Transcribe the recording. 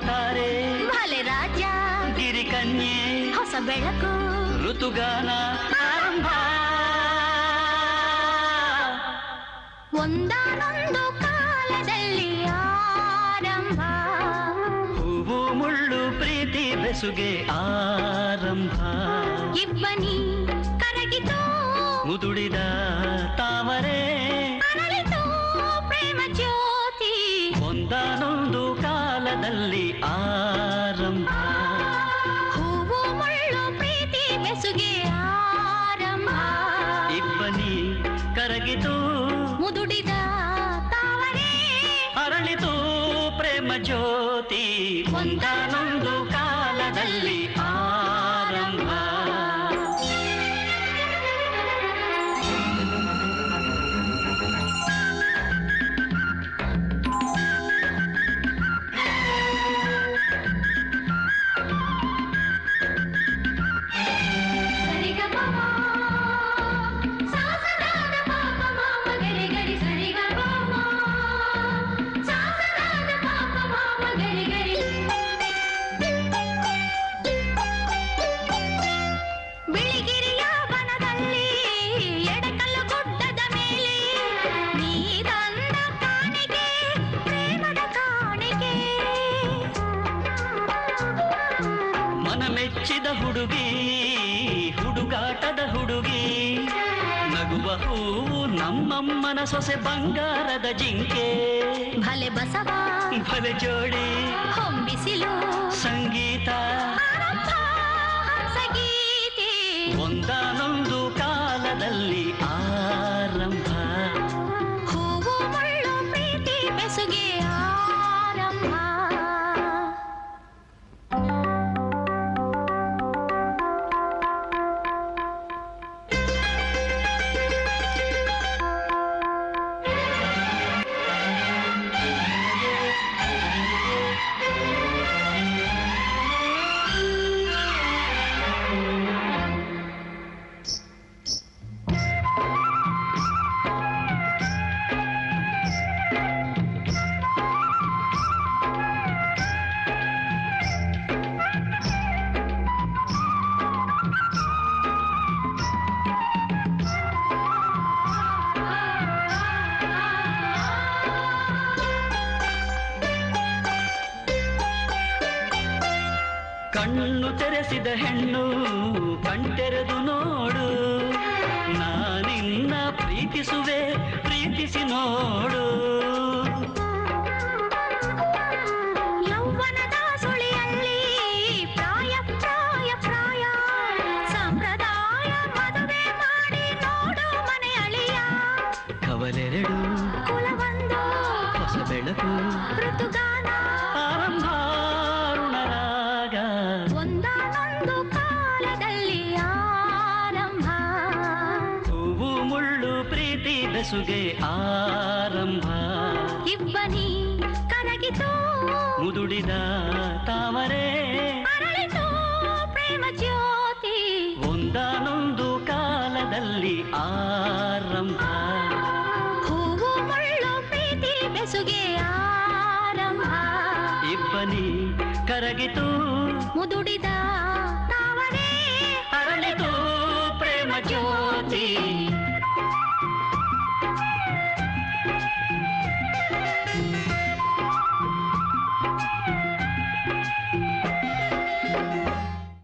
ಮುಂಜಿ ರವಿಚಂದ್ರ ಧ್ರುವ ತಾರೆ ಭಲೆ ರಾಜ ಗಿರಿಕನ್ಯೆ. ಹೊಸ ಬೆಳಕು. ಋತುಗಾನ. ಆರಂಭ. ಒಂದಾನೊಂದು ಕಾಲದಲ್ಲಿ ಆರಂಭ. ಹೂವು ಮುಳ್ಳು ಪ್ರೀತಿ ಬೆಸುಗೆ ಆರಂಭ. ಇಬ್ಬನಿ ಕರಗಿತು. ಉದುಡಿದ ತಾವರೆ. ಕಾಲದಲ್ಲಿ ಆರಂಭ. ಹೂವು ಮುಳ್ಳು ಪ್ರೀತಿ ಬೆಸುಗೆ ಆರಂಭ. ಇಬ್ಬನಿ ಕರಗಿತು. ಮುದುಡಿದ ತಾವರೆ. ಅರಳಿತು ಪ್ರೇಮ ಜ್ಯೋತಿ. ಒಂದಾನೊಂದು ಕಾಲದಲ್ಲಿ ಮೆಚ್ಚಿದ ಹುಡುಗಿ ಹುಡುಗಾಟದ ಹುಡುಗಿ. ನಗುವ ಹೂವು ನಮ್ಮಮ್ಮನ ಸೊಸೆ ಬಂಗಾರದ ಜಿಂಕೆ. ಭಲೆ ಬಸವ. ಭಲೆ ಜೋಡಿ. ಹೊಂಬಿಸಿಲು. ಕಣ್ಣು ತೆರೆಸಿದ ಹೆಣ್ಣು ಕಣ್ತೆರೆದು ನೋಡು. ನಾನಿನ್ನ ಪ್ರೀತಿಸುವೆ ಪ್ರೀತಿಸಿ ನೋಡು. ಯೌವನದ ಸುಳಿಯಲ್ಲಿ ಪ್ರಾಯ ಪ್ರಾಯ ಪ್ರಾಯ. ಸಂಪ್ರದಾಯ ಮದುವೆ ಮಾಡಿ ನೋಡು ಮನೆ ಅಳಿಯ. ಕವಲೆರಡು ಕುಲವೊಂದು ಹೊಸ ಬೆಳಕು ಋತುಗಾನ. ಆರಂಭ ಬೆಸುಗೆ ಆರಂಭ. ಇಬ್ಬನಿ ಕರಗಿತು ಮುದುಡಿದ ತಾವರೆ. ಅರಳಿತು ಪ್ರೇಮ ಜ್ಯೋತಿ. ಒಂದಾನೊಂದು ಕಾಲದಲ್ಲಿ ಆರಂಭ. ಹೂವು ಮುಳ್ಳು ಪ್ರೀತಿ ಬೆಸುಗೆ ಆರಂಭ. ಇಬ್ಬನಿ ಕರಗಿತು. ಮುದುಡಿದ